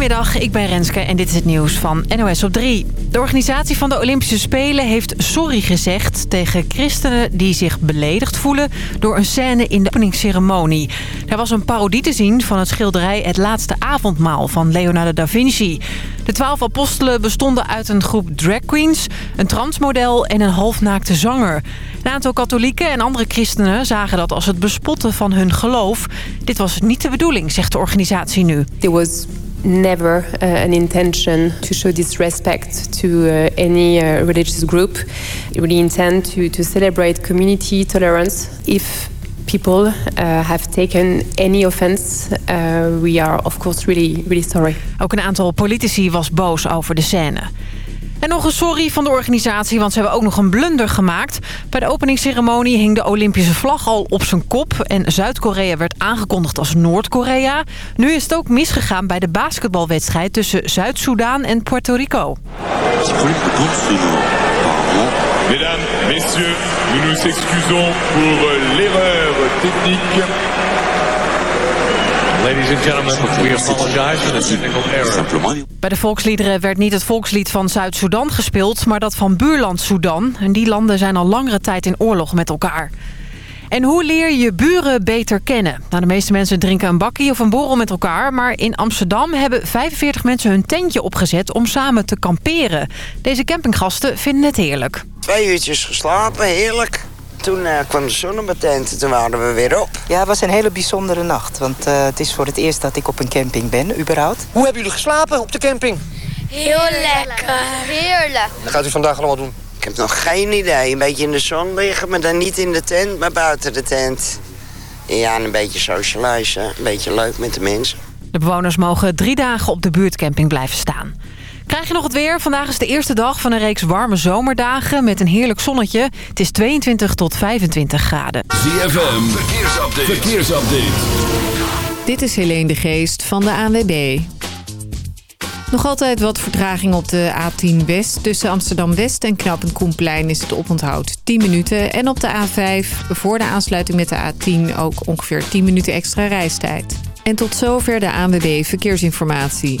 Goedemiddag, ik ben Renske en dit is het nieuws van NOS op 3. De organisatie van de Olympische Spelen heeft sorry gezegd tegen christenen die zich beledigd voelen door een scène in de openingsceremonie. Er was een parodie te zien van het schilderij Het Laatste Avondmaal van Leonardo da Vinci. De twaalf apostelen bestonden uit een groep drag queens, een transmodel en een halfnaakte zanger. Een aantal katholieken en andere christenen zagen dat als het bespotten van hun geloof. Dit was niet de bedoeling, zegt de organisatie nu. Never uh, an intention to show disrespect to uh, any uh, religious group. We really intend to, to celebrate community tolerance. If people uh, have taken any offense, uh, we are of course really, really sorry. Ook een aantal politici was boos over de scène. En nog een sorry van de organisatie, want ze hebben ook nog een blunder gemaakt. Bij de openingsceremonie hing de Olympische vlag al op zijn kop... en Zuid-Korea werd aangekondigd als Noord-Korea. Nu is het ook misgegaan bij de basketbalwedstrijd... tussen Zuid-Soedan en Puerto Rico. Mesdames, messieurs, nous nous excusons pour l'erreur technique. Ladies and gentlemen, we apologize for the technical error. Bij de volksliederen werd niet het volkslied van Zuid-Soedan gespeeld... maar dat van buurland Soedan. En die landen zijn al langere tijd in oorlog met elkaar. En hoe leer je buren beter kennen? Nou, de meeste mensen drinken een bakkie of een borrel met elkaar... maar in Amsterdam hebben 45 mensen hun tentje opgezet om samen te kamperen. Deze campinggasten vinden het heerlijk. Twee uurtjes geslapen, heerlijk. Toen eh, kwam de zon op mijn tent en toen waren we weer op. Ja, het was een hele bijzondere nacht. Want eh, het is voor het eerst dat ik op een camping ben, überhaupt. Hoe hebben jullie geslapen op de camping? Heel lekker. Heerlijk. Wat gaat u vandaag allemaal doen? Ik heb nog geen idee. Een beetje in de zon liggen, maar dan niet in de tent, maar buiten de tent. Ja, en een beetje socializen. Een beetje leuk met de mensen. De bewoners mogen drie dagen op de buurtcamping blijven staan. Krijg je nog het weer? Vandaag is de eerste dag van een reeks warme zomerdagen met een heerlijk zonnetje. Het is 22 tot 25 graden. ZFM, verkeersupdate. verkeersupdate. Dit is Helene de Geest van de ANWB. Nog altijd wat vertraging op de A10 West. Tussen Amsterdam-West en Knappen Koenplein is het oponthoud 10 minuten. En op de A5 voor de aansluiting met de A10 ook ongeveer 10 minuten extra reistijd. En tot zover de ANWB Verkeersinformatie.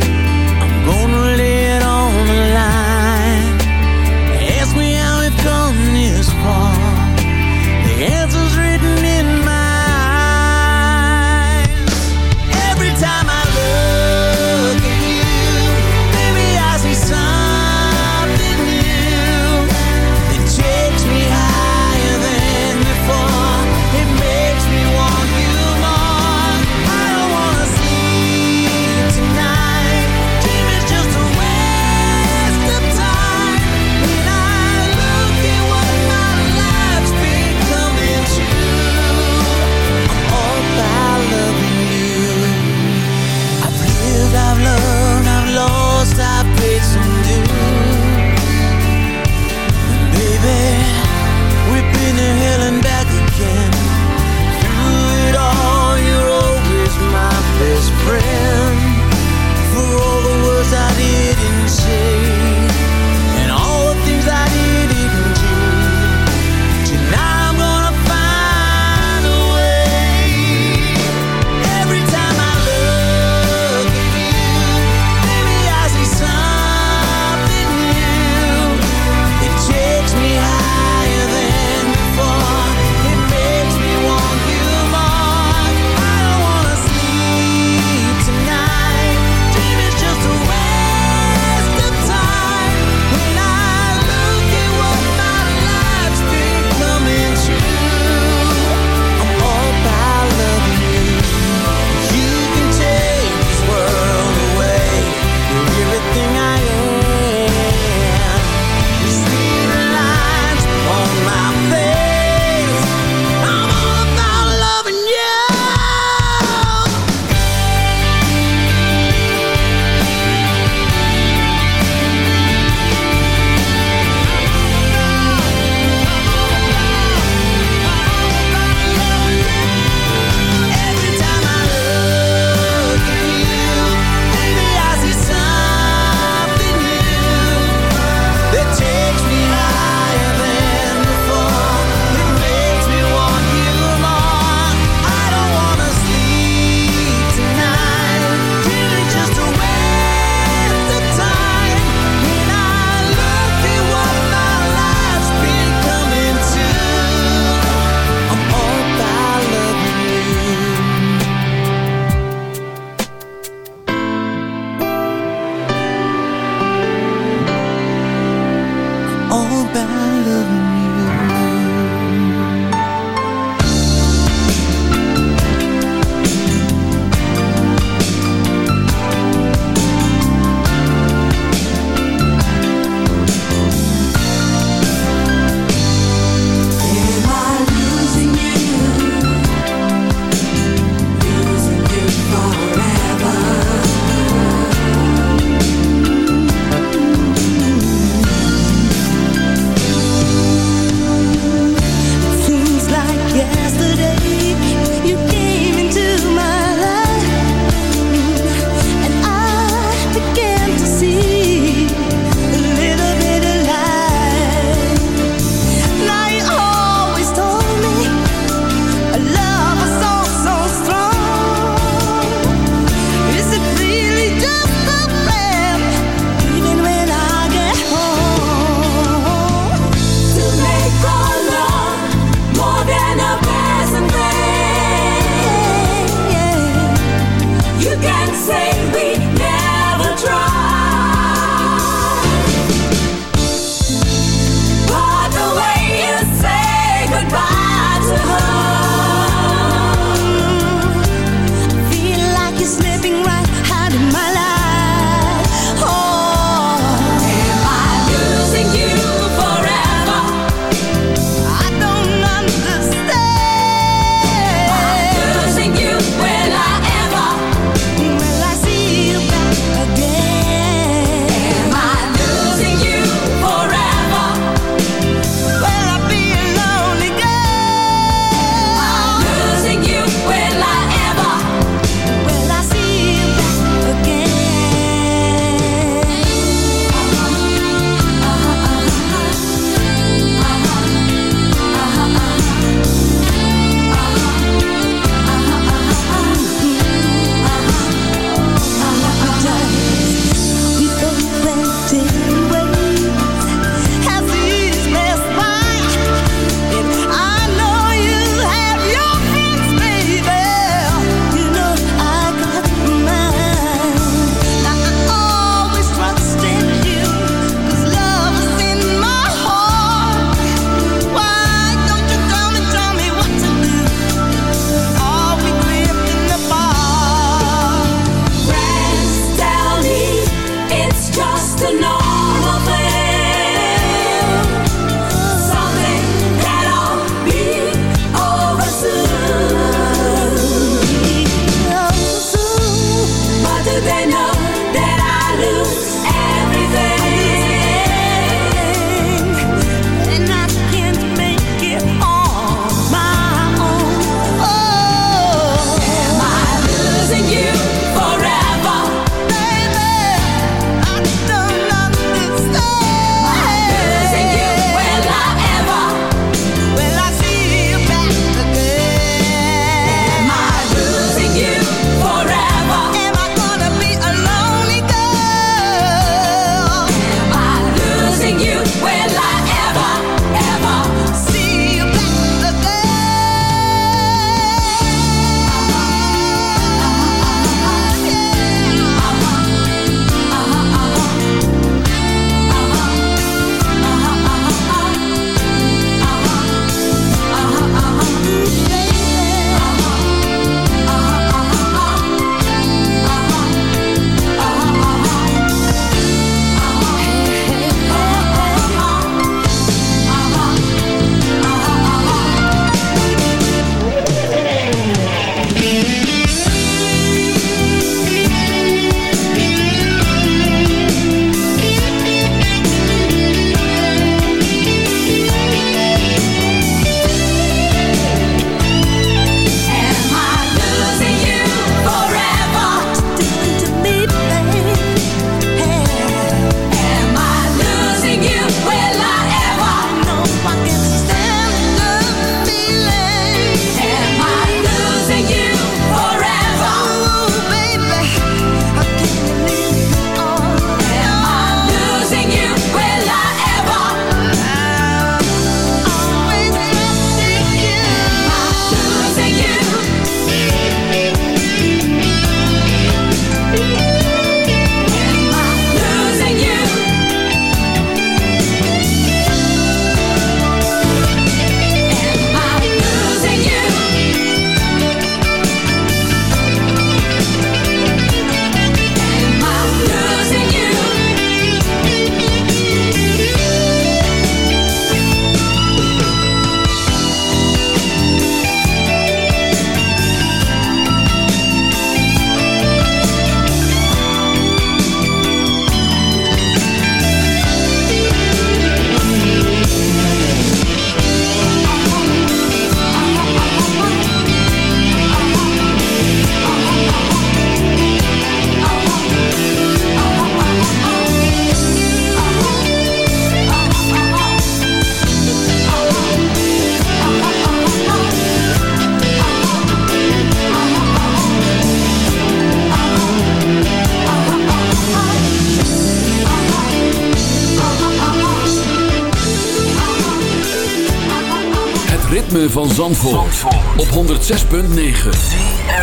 Op 106.9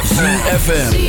ZFM.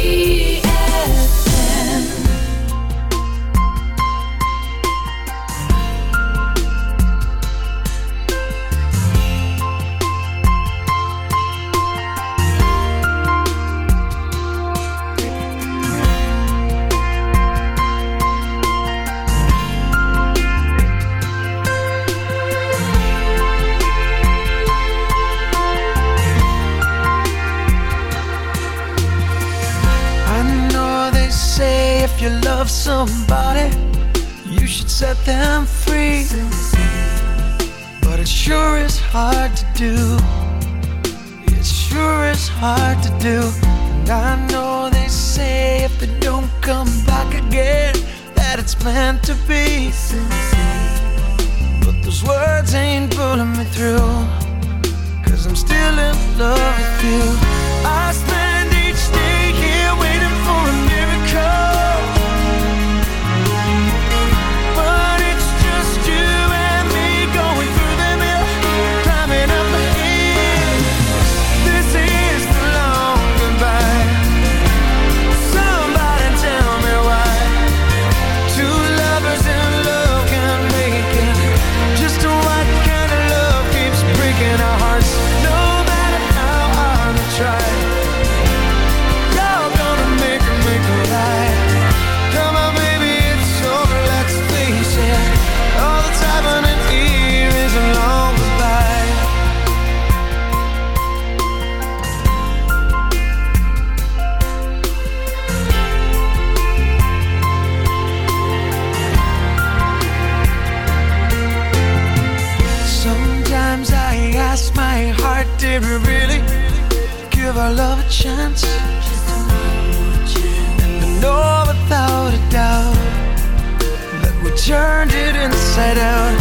turned it inside out.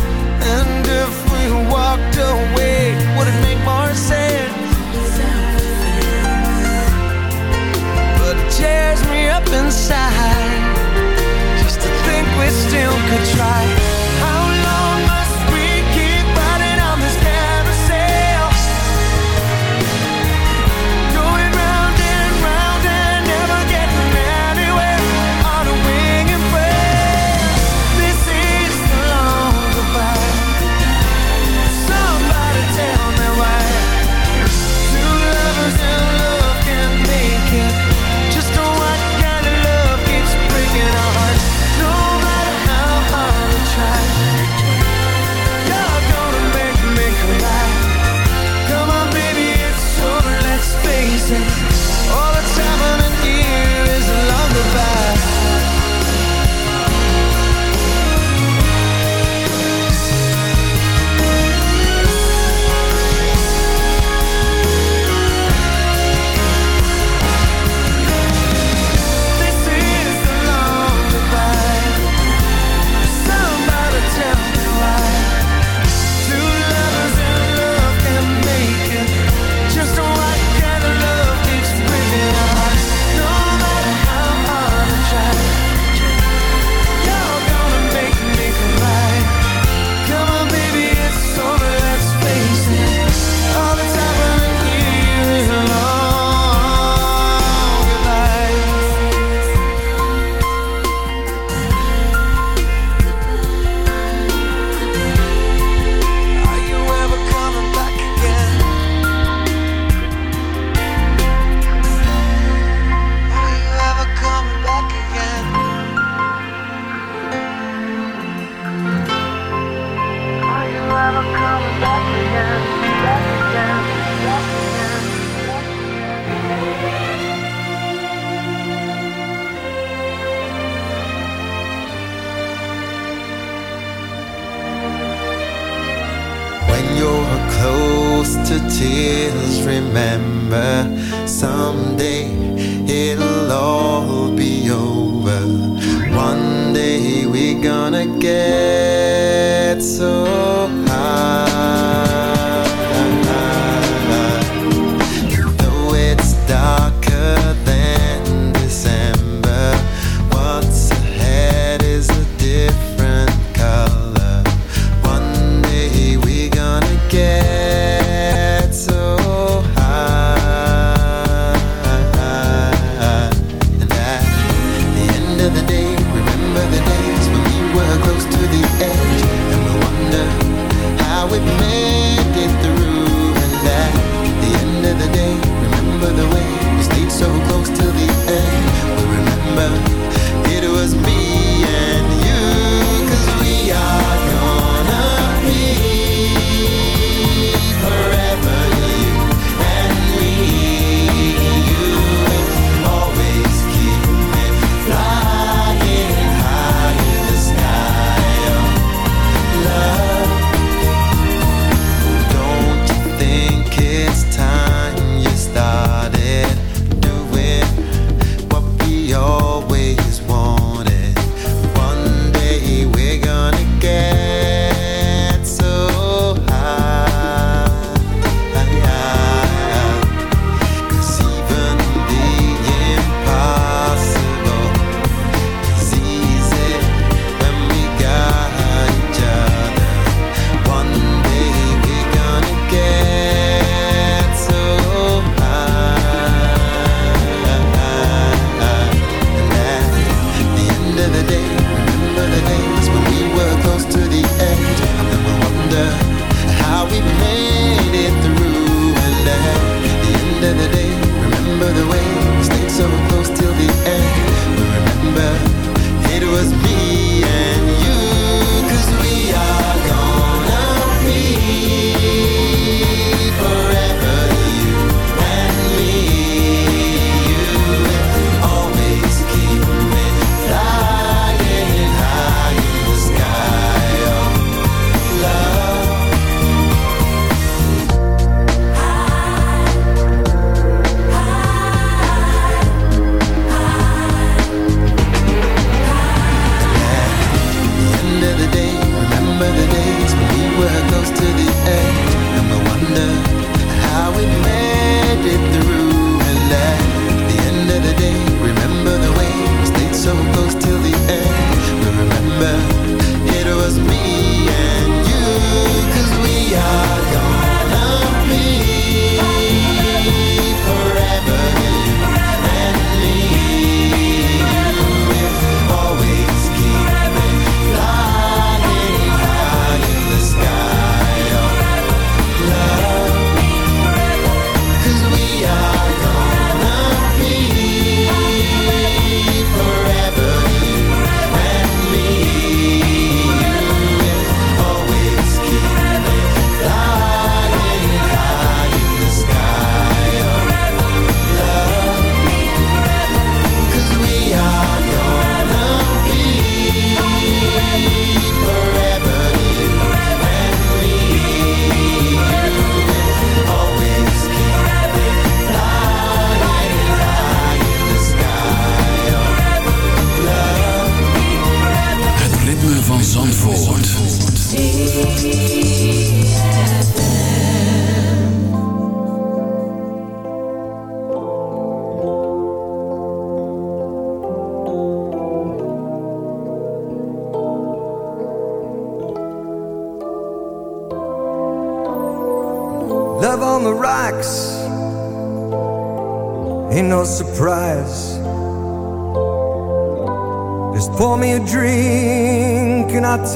And if we walked away, would it make more sense? But it tears me up inside just to think we still could try.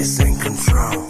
It's in control.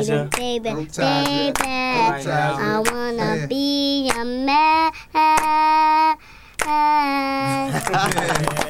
Elijah. Baby, baby, baby, I wanna be a man.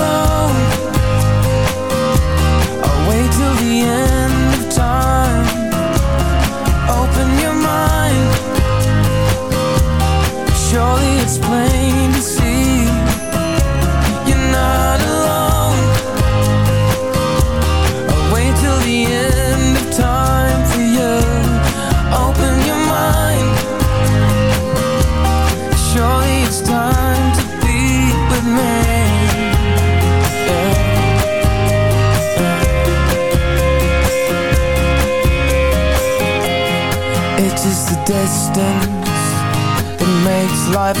Plain to see. You're not alone. I'll wait till the end of time for you. Open your mind. Surely it's time to be with me. Yeah. Yeah. It is the distance that makes life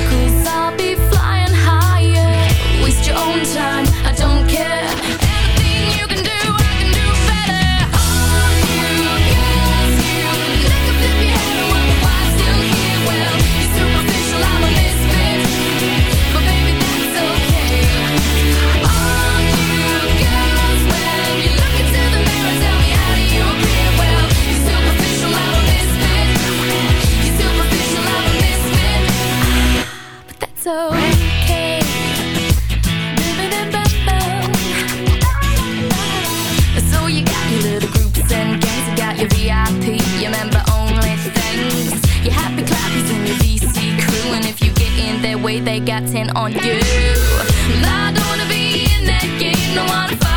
got on you. I don't wanna be in that game, no wanna fight.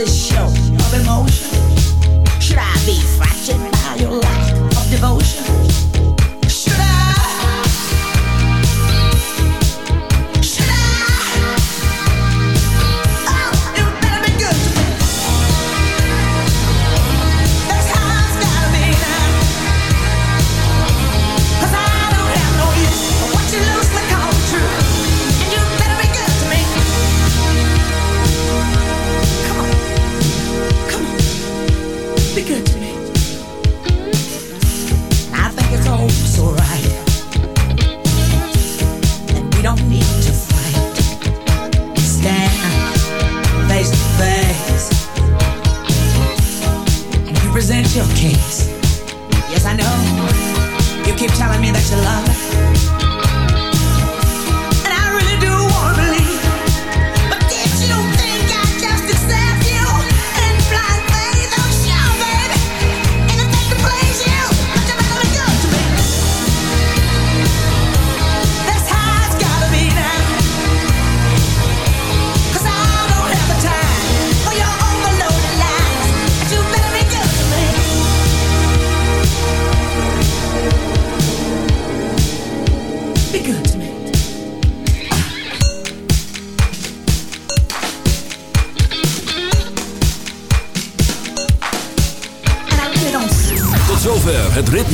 this show of emotion.